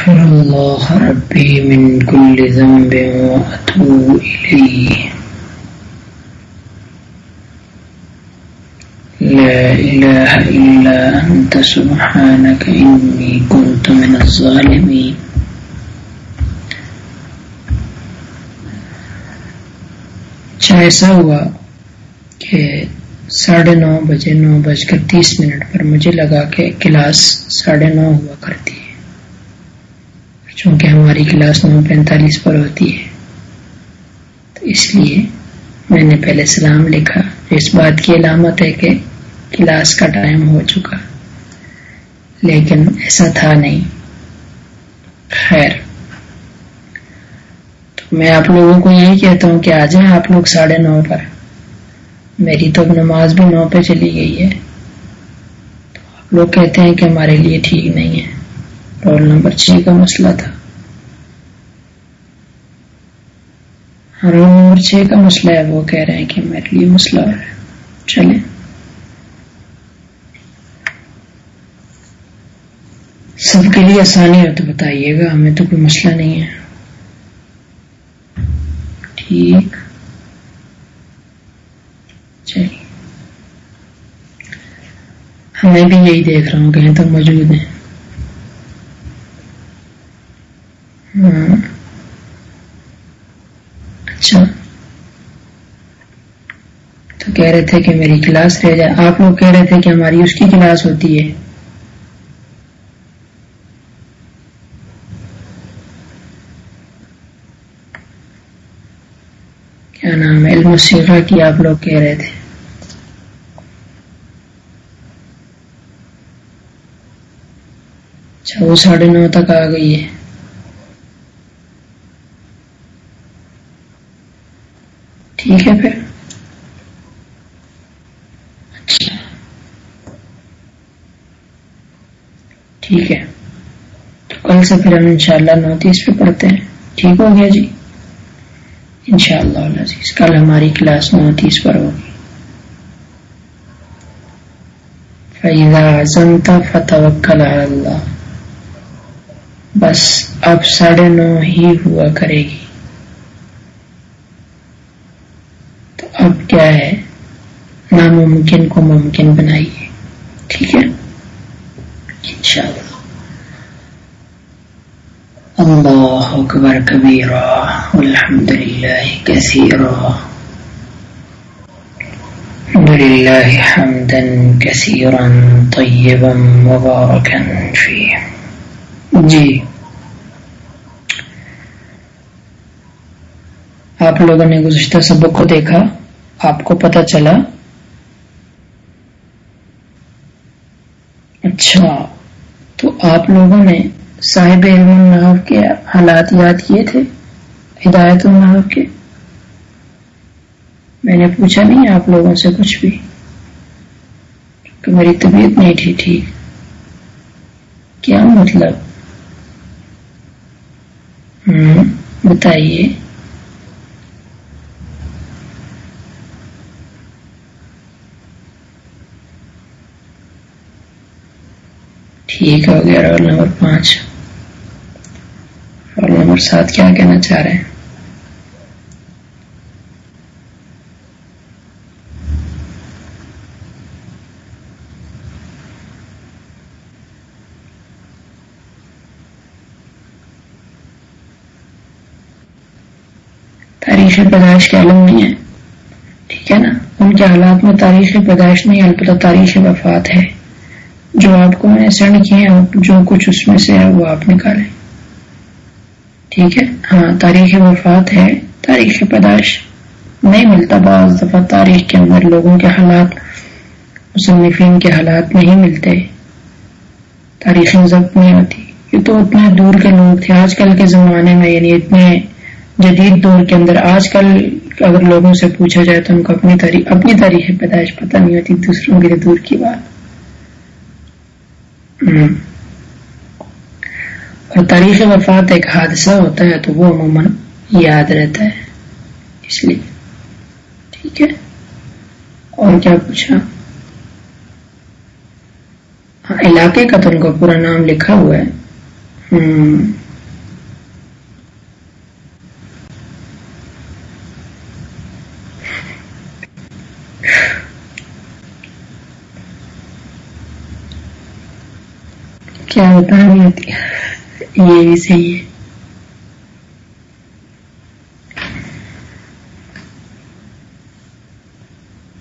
أستغفر الله ربي من كل ذنب وأتوب إليه. لا إله إلا أنت سبحانك إني كنت من الظالمين. اچھا ایسا ہوا کہ ساڑھے نو بجے نو بج کر تیس منٹ پر مجھے لگا کہ کلاس ساڑھے نو ہوا کرتی ہے۔ چونکہ ہماری کلاس نو پینتالیس پر ہوتی ہے۔ تو اس لیے میں نے پہلے سلام لکھا۔ اس بات کی علامت ہے کہ کلاس کا ٹائم ہو چکا۔ لیکن ایسا تھا نہیں۔ خیر۔ تو میں آپ لوگوں کو یہی کہتا ہوں کہ آ جائیں آپ لوگ ساڑھے نو پر۔ میری تو نماز بھی نو پہ چلی گئی ہے۔ تو آپ لوگ کہتے ہیں کہ ہمارے لیے ٹھیک نہیں ہے۔ رول نمبر چھ کا مسئلہ تھا۔ ہاں رول نمبر چھ کا مسئلہ ہے، وہ کہہ رہے ہیں کہ میرے لیے مسئلہ ہے۔ چلیں۔ سب کے لیے آسانی ہو تو بتائیے گا، ہمیں تو کوئی مسئلہ نہیں ہے۔ ٹھیک۔ چلیے ہمیں بھی یہی دیکھ رہا ہوں، کہیں تو موجود ہیں ہاں اچھا تو کہہ رہے تھے کہ میری کلاس رہ جائے آپ لوگ کہہ رہے تھے کہ ہماری اس کی کلاس ہوتی ہے۔ کیا نام ہے؟ علم سیکھا کی آپ لوگ کہہ رہے تھے۔ اچھا وہ ساڑھے نو تک آ گئی ہے ٹھیک ہے پھر اچھا ٹھیک ہے تو کل سے پھر ہم انشاءاللہ نو تیس پہ پڑھتے ہیں۔ ٹھیک ہو گیا جی؟ انشاءاللہ العزیز کل ہماری کلاس نو تیس پر ہوگی۔ فَإِذَا عَزَمْتَ فَتَوَكَّلَ عَلَى اللَّهِ۔ بس اب ساڑھے نو ہی ہوا کرے گی۔ تو اب کیا ہے؟ ناممکن کو ممکن بنائیے۔ ٹھیک ہے انشاءاللہ اللہ اکبر کبیرہ والحمد للہ کثیرہ۔ الحمد لله حمدا كثيرا طيبا مباركا فيه جی۔ آپ لوگوں نے گزشتہ سبق کو دیکھا، آپ کو پتا چلا۔ اچھا تو آپ لوگوں نے صاحب علم النحو کے حالات یاد کیے تھے، ہدایت النحو کے۔ میں نے پوچھا نہیں آپ لوگوں سے کچھ بھی کہ میری طبیعت نہیں تھی ٹھیک۔ کیا مطلب؟ ہوں بتائیے۔ ٹھیک ہو گیا رول نمبر پانچ۔ رول نمبر سات کیا کہنا چاہ رہے ہیں؟ تاریخ پیدائش کے علم نہیں ہے ٹھیک ہے نا؟ ان کے حالات میں تاریخ پیدائش نہیں، البتہ تاریخ وفات ہے۔ جو آپ کو میں نے سینڈ کیے ہیں، جو کچھ اس میں سے ہے، وہ آپ نکالیں۔ ٹھیک ہے؟ ہاں تاریخ وفات ہے۔ تاریخ پیدائش نہیں ملتا بعض دفعہ، تاریخ کے اندر لوگوں کے حالات، مصنفین کے حالات نہیں ملتے۔ تاریخ ضبط نہیں ہوتی۔ یہ تو اتنے دور کے لوگ تھے۔ آج کل کے زمانے میں یعنی اتنے جدید دور کے اندر، آج کل اگر لوگوں سے پوچھا جائے تو ان کو اپنی تاریخ اپنی تاریخ پیدائش پتہ نہیں ہوتی، دوسروں کے دور کی بات۔ اور تاریخ وفات ایک حادثہ ہوتا ہے تو وہ عموماً یاد رہتا ہے۔ اس لیے۔ ٹھیک ہے۔ اور کیا پوچھا؟ ہاں علاقے کا تو ان کا پورا نام لکھا ہوا ہے۔ ہوں ہوتا ہے یہ۔ ہے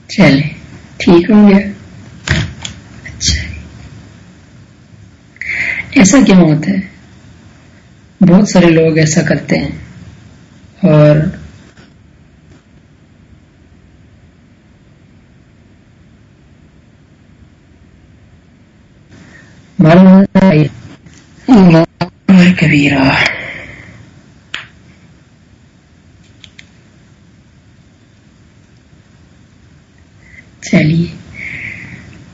چلے ٹھیک ہو گیا۔ اچھا۔ ایسا کیوں ہوتا ہے؟ بہت سارے لوگ ایسا کرتے ہیں۔ اور کبیرہ چلیے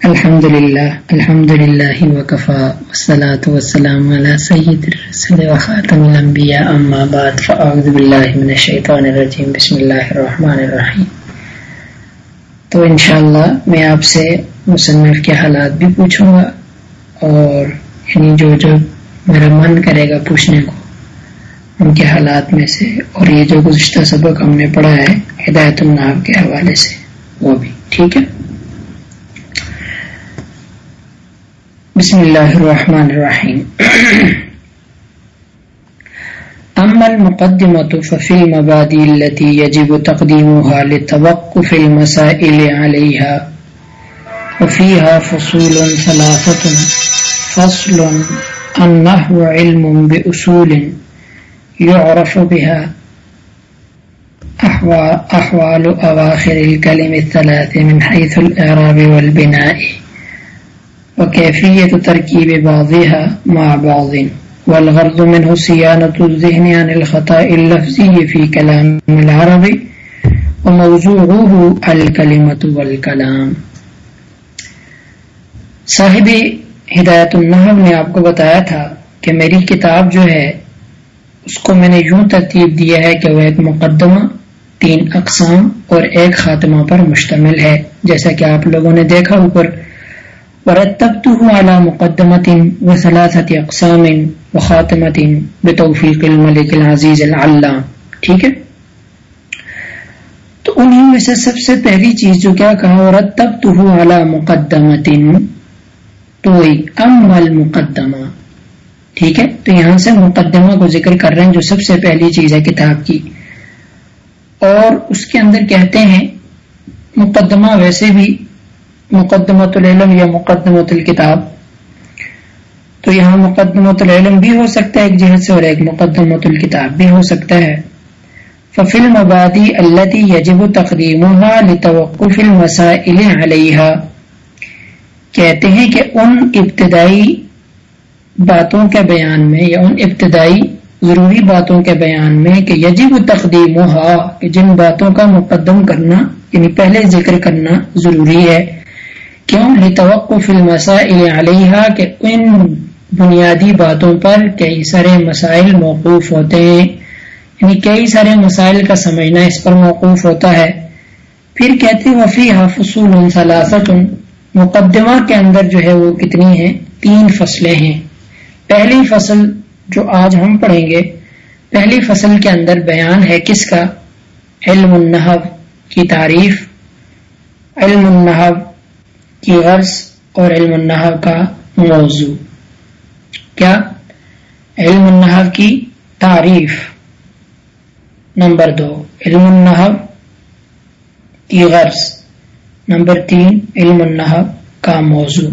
الحمد للہ الحمد للہ وقفا وسلاۃ وسلام علی سید وخاتم الانبیاء اما بعد فاعوذ باللہ من الشیطان الرجیم بسم اللہ الرحمن الرحیم تو انشاءاللہ میں آپ سے مصنف کے حالات بھی پوچھوں گا اور یعنی جو جو میرا من کرے گا پوچھنے کو۔ ان کے حالات میں سے اور یہ جو گزشتہ سبق ہم نے پڑھا ہے، ہدایت الناب کے حوالے سے۔ وہ بھی ٹھیک ہے؟ بسم اللہ الرحمن الرحیم۔ اما المقدمة ففي المبادئ التي يجب تقديمها لتوقف المسائل عليها وفيها فصول ثلاثة فصل النحو علم بأصول يعرف بها. أحوال أواخر الكلم الثلاث من حيث الإعراب والبناء. وكيفية تركيب بعضها مع بعض. والغرض منه صيانة الذهن عن الخطاء اللفظي في كلام العرب وموضوعه الكلمة والكلام. صاحب ہدایت النحو نے آپ کو بتایا تھا کہ میری کتاب جو ہے، اس کو میں نے یوں ترتیب دیا ہے کہ وہ ایک مقدمہ، تین اقسام اور ایک خاتمہ پر مشتمل ہے، جیسا کہ آپ لوگوں نے دیکھا اوپر۔ ورتبته على مقدمة وثلاثة اقسام وخاتمة بتوفیق الملک العزیز العلام۔ ٹھیک ہے؟ تو انہی میں سے سب سے پہلی چیز جو کیا کہا، ورتبته على مقدمة تو ام ٹھیک ہے؟ تو یہاں سے مقدمہ کو ذکر کر رہے ہیں جو سب سے پہلی چیز ہے کتاب کی۔ اور اس کے اندر کہتے ہیں، مقدمہ ویسے بھی مقدمۃ العلم یا مقدمۃ الکتاب۔ تو یہاں مقدمۃ العلم بھی ہو سکتا ہے ایک جہت سے اور ایک مقدمۃ الکتاب بھی ہو سکتا ہے۔ ففل مبادی اللہ یجب تقدیم لتوقف المسائل علیہ کہتے ہیں کہ ان ابتدائی باتوں کے بیان میں یا ان ابتدائی ضروری باتوں کے بیان میں کہ یجب تقدیم کہ جن باتوں کا مقدم کرنا یعنی پہلے ذکر کرنا ضروری ہے۔ کیوں؟ لتوقف المسائل علیہ کہ ان بنیادی باتوں پر کئی سارے مسائل موقوف ہوتے ہیں۔ یعنی کئی سارے مسائل کا سمجھنا اس پر موقوف ہوتا ہے۔ پھر کہتے وفی فصول ثلاثت مقدمہ کے اندر جو ہے وہ کتنی ہیں؟ تین فصلیں ہیں۔ پہلی فصل جو آج ہم پڑھیں گے، پہلی فصل کے اندر بیان ہے کس کا؟ علم النحب کی تعریف۔ علم النحب کی غرض اور علم النحو کا موضوع۔ کیا؟ علم النحو کی تعریف۔ نمبر دو، علم النحو کی غرض۔ نمبر تین، علم النحو کا موضوع۔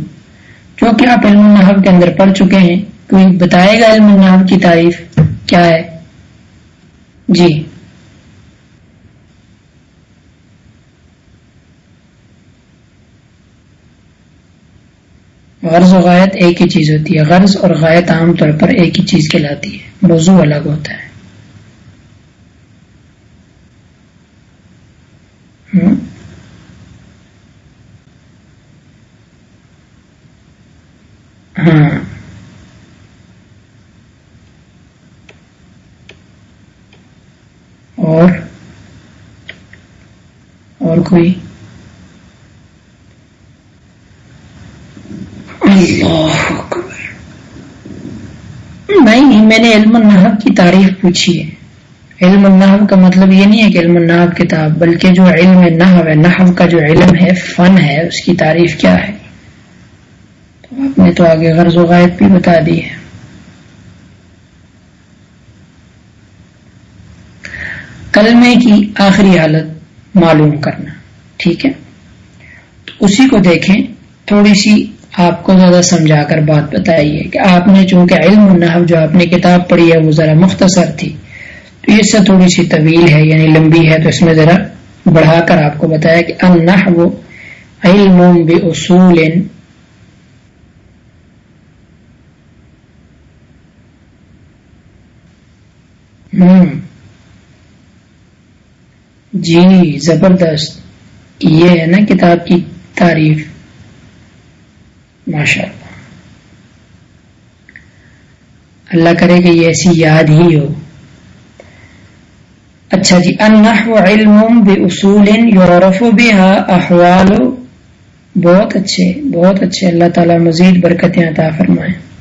جو کہ آپ علم النحو کے اندر پڑھ چکے ہیں، کوئی بتائے گا علم النحو کی تعریف کیا ہے؟ جی۔ غرض و غایت ایک ہی چیز ہوتی ہے۔ غرض اور غایت عام طور پر ایک ہی چیز کہلاتی ہے۔ موضوع الگ ہوتا ہے ہاں ہاں۔ اور؟ اور کوئی؟ اللہ نہیں، میں نے علم النحب کی تعریف پوچھی ہے۔ علم النحب کا مطلب یہ نہیں ہے کہ علم النحب کتاب، بلکہ جو علم نحو ہے، نحو کا جو علم ہے، فن ہے، اس کی تعریف کیا ہے؟ نے تو آگے غرض و غائب بھی بتا دی ہے۔ کلمے کی آخری حالت معلوم کرنا، ٹھیک ہے؟ تو اسی کو دیکھیں، تھوڑی سی آپ کو زیادہ سمجھا کر بات بتائیے کہ آپ نے چونکہ علم النحو جو آپ نے کتاب پڑھی ہے، وہ ذرا مختصر تھی۔ تو اس سے تھوڑی سی طویل ہے یعنی لمبی ہے، تو اس میں ذرا بڑھا کر آپ کو بتایا کہ النحو علم باصول ہم جی زبردست۔ یہ ہے نا کتاب کی تعریف۔ ماشاء اللہ۔ اللہ کرے کہ یہ ایسی یاد ہی ہو۔ اچھا جی النحو علم باصول يعرف بها احوال۔ بہت اچھے بہت اچھے۔ اللہ تعالی مزید برکتیں عطا فرمائیں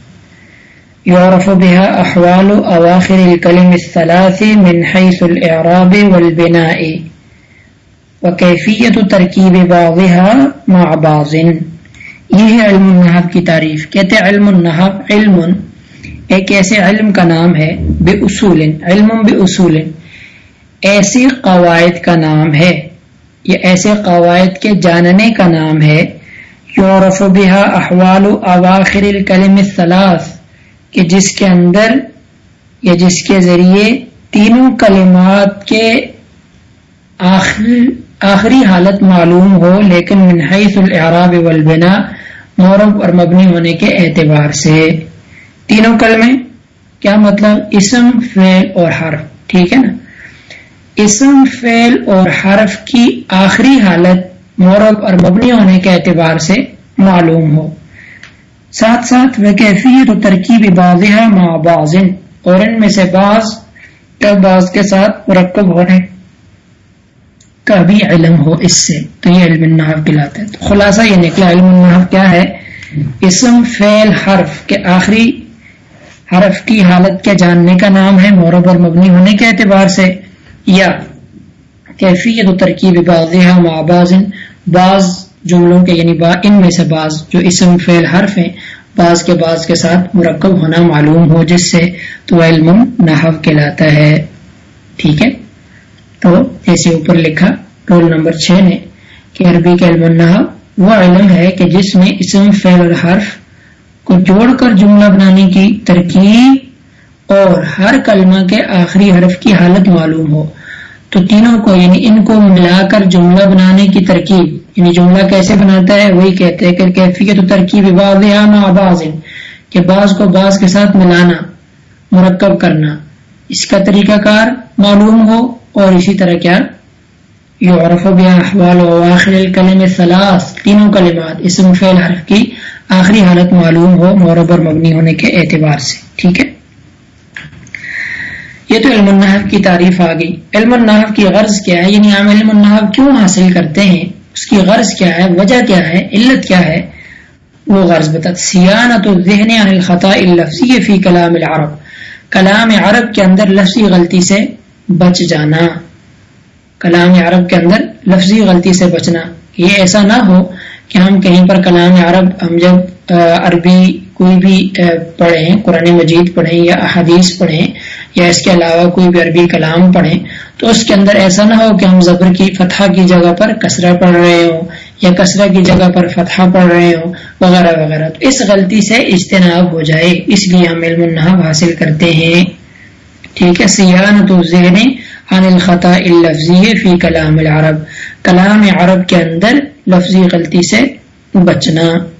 يعرف بها احوال اواخر الكلم الثلاث من حيث الاعراب والبناء. وكيفيه تركيب بعضها مع بعض. یہ ہے علم النحب کی تعریف. کہتے ہیں علم النحب، علم ایک ایسے علم کا نام ہے، بے اصول، علم بے اصول. ایسے قواعد کا نام ہے یہ ایسے قواعد کے جاننے کا نام ہے. یورف بہا احوال و اواخر الکلم الثلاث. کہ جس کے اندر یا جس کے ذریعے تینوں کلمات کے آخری حالت معلوم ہو، لیکن منحص الاعراب والبنا مورب اور مبنی ہونے کے اعتبار سے۔ تینوں کلمے، کیا مطلب؟ اسم، فعل اور حرف، ٹھیک ہے نا؟ اسم، فعل اور حرف کی آخری حالت مورب اور مبنی ہونے کے اعتبار سے معلوم ہو۔ ساتھ ساتھ وہ کیفیت و ترکیب بازح ماں بازن اور ان میں سے بعض بعض کے ساتھ مرکب ہونے۔ کا بھی علم ہو اس سے۔ تو یہ علم النحف کہلاتا ہے۔ تو خلاصہ یہ نکلا، علم النحف کیا ہے؟ اسم، فعل، حرف کے آخری حرف کی حالت کے جاننے کا نام ہے۔ مورب اور مبنی ہونے کے اعتبار سے یا کیفیت و ترکیب بازح ماں بازن بعض جملوں کے یعنی با ان میں سے بعض جو اسم فعل حرف ہیں، بعض کے بعض کے ساتھ مرکب ہونا معلوم ہو، جس سے تو علم نحو کہلاتا ہے۔ ٹھیک ہے؟ تو ایسے اوپر لکھا رول نمبر چھ نے کہ عربی کے علم النحو وہ علم ہے کہ جس میں اسم فعل اور حرف کو جوڑ کر جملہ بنانے کی ترکیب اور ہر کلمہ کے آخری حرف کی حالت معلوم ہو، تو تینوں کو یعنی ان کو ملا کر جملہ بنانے کی ترکیب یعنی جملہ کیسے بناتا ہے، وہی کہتے ہیں کہ کیفیت و ترکیب باز کہ بعض کو بعض کے ساتھ ملانا، مرکب کرنا۔ اس کا طریقہ کار معلوم ہو اور اسی طرح کیا؟ یعرف احوال و آخر الکلم ثلاث تینوں کلمات۔ اسم فعل حرف کی آخری حالت معلوم ہو مورب اور مبنی ہونے کے اعتبار سے، ٹھیک ہے؟ یہ تو علم النحف کی تعریف آ گئی۔ علم النحف کی غرض کیا ہے؟ یعنی ہم علم النحف کیوں حاصل کرتے ہیں؟ اس کی غرض کیا ہے؟ وجہ کیا ہے؟ علت کیا ہے؟ وہ غرض بتا سیانت الذہن عن الخطا اللفظی فی کلام العرب۔ کلام عرب کے اندر لفظی غلطی سے بچ جانا۔ کلام عرب کے اندر لفظی غلطی سے بچنا۔ یہ ایسا نہ ہو کہ ہم کہیں پر کلام عرب ہم جب عربی کوئی بھی پڑھیں، قرآن مجید پڑھیں یا احادیث پڑھیں یا اس کے علاوہ کوئی بھی عربی کلام پڑھیں، تو اس کے اندر ایسا نہ ہو کہ ہم زبر کی فتح کی جگہ پر کسرہ پڑھ رہے ہوں یا کسرہ کی جگہ پر فتح پڑھ رہے ہوں، وغیرہ وغیرہ۔ تو اس غلطی سے اجتناب ہو جائے، اس لیے ہم علم النحب حاصل کرتے ہیں۔ ٹھیک ہے سیاحت تو ذہن عن الخطا اللفظی فی کلام العرب۔ کلام عرب کے اندر لفظی غلطی سے بچنا۔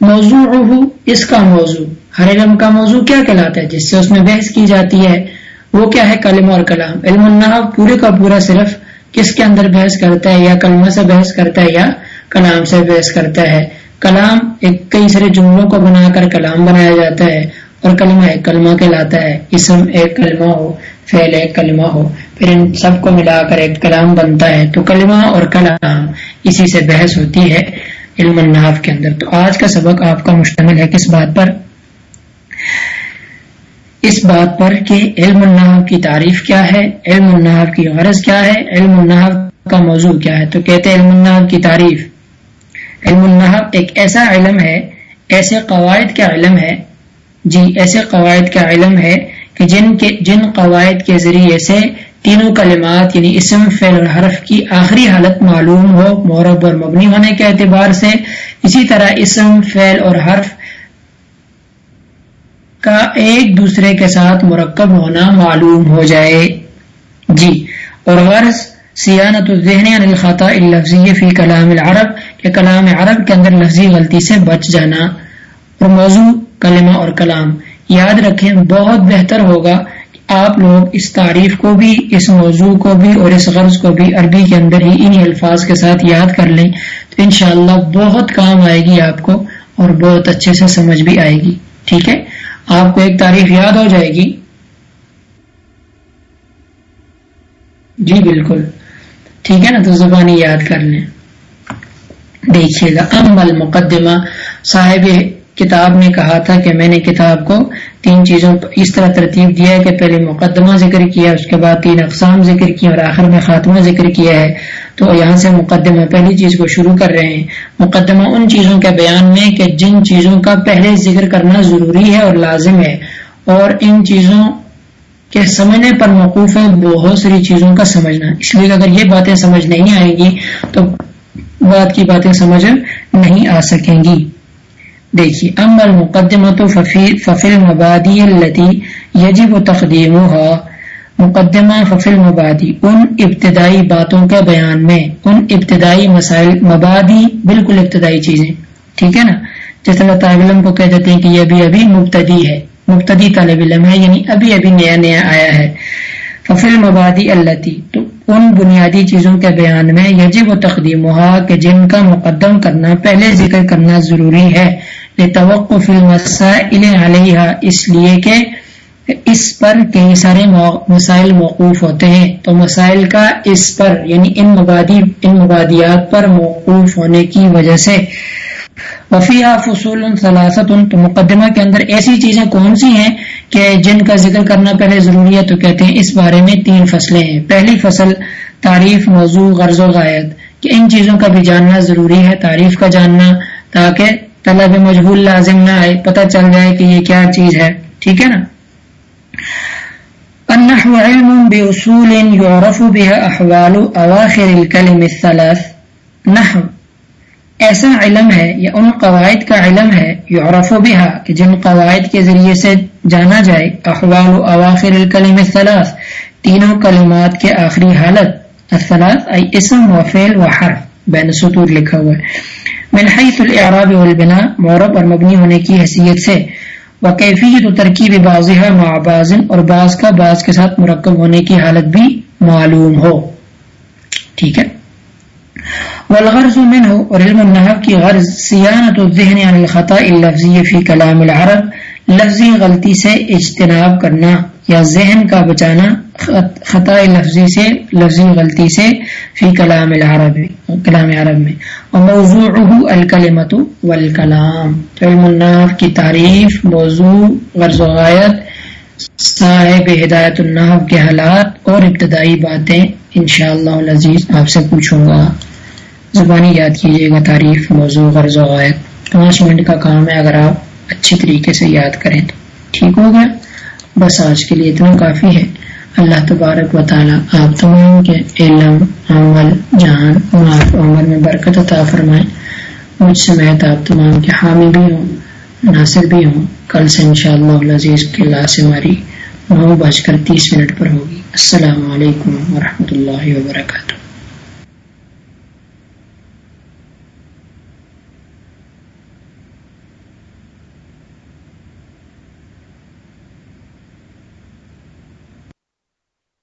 موضوع اس کا موضوع ہر علم کا موضوع کیا کہلاتا ہے، جس سے اس میں بحث کی جاتی ہے، وہ کیا ہے کلم اور کلام؟ علم النحو پورے کا پورا صرف کس کے اندر بحث کرتا ہے، یا کلمہ سے بحث کرتا ہے، یا کلام سے بحث کرتا ہے؟ کلام ایک کئی سارے جملوں کو بنا کر کلام بنایا جاتا ہے، اور کلمہ ایک کلمہ کہلاتا ہے، اسم ایک کلمہ ہو، فعل ایک کلمہ ہو، پھر ان سب کو ملا کر ایک کلام بنتا ہے، تو کلمہ اور کلام اسی سے بحث ہوتی ہے۔ علم النحف کے اندر۔ تو آج کا سبق آپ کا مشتمل ہے کس بات پر؟ اس بات پر کہ علم النحو کی تعریف کیا ہے، علم النحو کی غرض کیا ہے، علم النحو کا موضوع کیا ہے۔ تو کہتے ہیں علم النحو کی تعریف۔ علم النحو ایک ایسا علم ہے، ایسے قواعد کا علم ہے جی ایسے قواعد کا علم ہے کہ جن کے جن قواعد کے ذریعے سے تینوں کلمات یعنی اسم، فعل اور حرف کی آخری حالت معلوم ہو، مورب اور مبنی ہونے کے اعتبار سے، اسی طرح اسم، فعل اور حرف کا ایک دوسرے کے ساتھ مرکب ہونا معلوم ہو جائے۔ جی۔ اور غرض، سیانت الذہن عن الخطا اللفظی فی کلام العرب، کہ کلام عرب کے اندر لفظی غلطی سے بچ جانا۔ اور موضوع، کلمہ اور کلام۔ یاد رکھیں بہت بہتر ہوگا کہ آپ لوگ اس تعریف کو بھی، اس موضوع کو بھی اور اس غرض کو بھی عربی کے اندر ہی انہی الفاظ کے ساتھ یاد کر لیں تو انشاءاللہ بہت کام آئے گی آپ کو اور بہت اچھے سے سمجھ بھی آئے گی۔ ٹھیک ہے؟ آپ کو ایک تعریف یاد ہو جائے گی۔ جی بالکل۔ ٹھیک ہے نا؟ تو زبانی یاد کر لیں۔ دیکھیے گا ام المقدمہ صاحب کتاب نے کہا تھا کہ میں نے کتاب کو تین چیزوں اس طرح ترتیب دیا ہے کہ پہلے مقدمہ ذکر کیا، اس کے بعد تین اقسام ذکر کیا اور آخر میں خاتمہ ذکر کیا ہے۔ تو یہاں سے مقدمہ، پہلی چیز کو شروع کر رہے ہیں۔ مقدمہ ان چیزوں کے بیان میں کہ جن چیزوں کا پہلے ذکر کرنا ضروری ہے اور لازم ہے اور ان چیزوں کے سمجھنے پر موقوف ہے بہت ساری چیزوں کا سمجھنا۔ اس لیے اگر یہ باتیں سمجھ نہیں آئیں گی تو بات کی باتیں سمجھ نہیں آ سکیں گی۔ دیکھیے ام المقدمت ففل مبادی التی یجب و تقدیم مقدمہ ففل مبادی ان ابتدائی باتوں کے بیان میں، ان ابتدائی مسائل، مبادی بالکل ابتدائی چیزیں، ٹھیک ہے نا؟ جس طرح طالب علم کو کہہ دیتے ہیں کہ یہ ابھی ابھی مبتدی ہے، مبتدی طالب علم ہے یعنی ابھی ابھی نیا نیا آیا ہے۔ ففل مبادی اللہ تو ان بنیادی چیزوں کے بیان میں یجب و تقدیم کہ جن کا مقدم کرنا پہلے ذکر کرنا ضروری ہے توقف المسائل علیہ اس لیے کہ اس پر کئی سارے مسائل موقوف ہوتے ہیں۔ تو مسائل کا اس پر یعنی ان مبادی ان مبادیات پر موقوف ہونے کی وجہ سے وفیہ فصول ثلاثت تو مقدمہ کے اندر ایسی چیزیں کون سی ہیں کہ جن کا ذکر کرنا پہلے ضروری ہے تو کہتے ہیں اس بارے میں تین فصلیں ہیں۔ پہلی فصل، تعریف، موضوع، غرض و غائد کہ ان چیزوں کا بھی جاننا ضروری ہے، تعریف کا جاننا، تاکہ طلب مجبول لازم نہ آئے، پتہ چل جائے کہ یہ کیا چیز ہے۔ ٹھیک ہے نا؟ النحو علم بأصول يعرف بها احوال اواخر الكلم الثلاث، نحو۔ ایسا علم ہے یا ان قواعد کا علم ہے، یعرف بها کہ جن قواعد کے ذریعے سے جانا جائے، احوال اواخر الكلم الثلاث، تینوں کلمات کے آخری حالت، الثلاث ای اسم و فعل و حرف بین سطور لکھا ہوا ہے۔ من حیث الاعراب والبنا مورب اور مبنی ہونے کی حیثیت سے، وکیفیت و ترکیب بازہ مع بازن اور بعض کا بعض کے ساتھ مرکب ہونے کی حالت بھی معلوم ہو۔ ٹھیک ہے؟ والغرض منه علم النحو کی غرض سیانت الذہن عن الخطا اللفظی فی کلام العرب لفظی غلطی سے اجتناب کرنا، یا ذہن کا بچانا خطا لفظی سے، لفظی غلطی سے فی کلام العرب کلام عرب میں. موضوع الکلمت والکلام علم الناف کی تعریف، موضوع، غرض و غایت، صاحب ہدایت الناف کے حالات اور ابتدائی باتیں انشاءاللہ العزیز آپ سے پوچھوں گا۔ زبانی یاد کیجیے گا، تعریف، موضوع، غرض و غایت پانچ منٹ کا کام ہے اگر آپ اچھی طریقے سے یاد کریں تو۔ ٹھیک ہو گیا؟ بس آج کے لیے اتنا کافی ہے۔ اللہ تبارک و تعالیٰ آپ تمام کے علم، عمل، جان معاف عمر میں برکت عطا فرمائیں مجھ سے آپ تمام کے حامی بھی ہوں، ناصر بھی ہوں۔ کل سے انشاءاللہ العزیز کے اللہ سے ہماری نو بج کر تیس منٹ پر ہوگی۔ السلام علیکم ورحمۃ اللہ وبرکاتہ۔